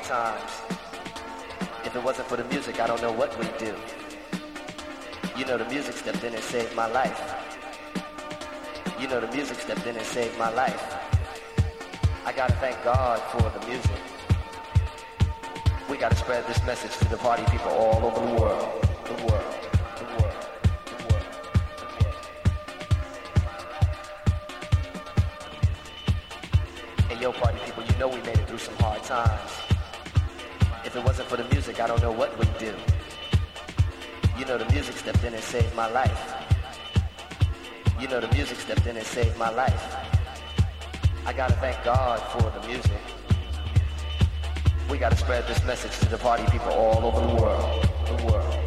hard times. If it wasn't for the music, I don't know what we'd do. You know the music stepped in and saved my life. You know the music stepped in and saved my life. I gotta thank God for the music. We gotta spread this message to the party people all over the world. The world. The world. The world. Hey yo, party people, you know we made it through some hard times. If it wasn't for the music, I don't know what we'd do. You know the music stepped in and saved my life. You know the music stepped in and saved my life. I gotta thank God for the music. We gotta spread this message to the party people all over the world. The world.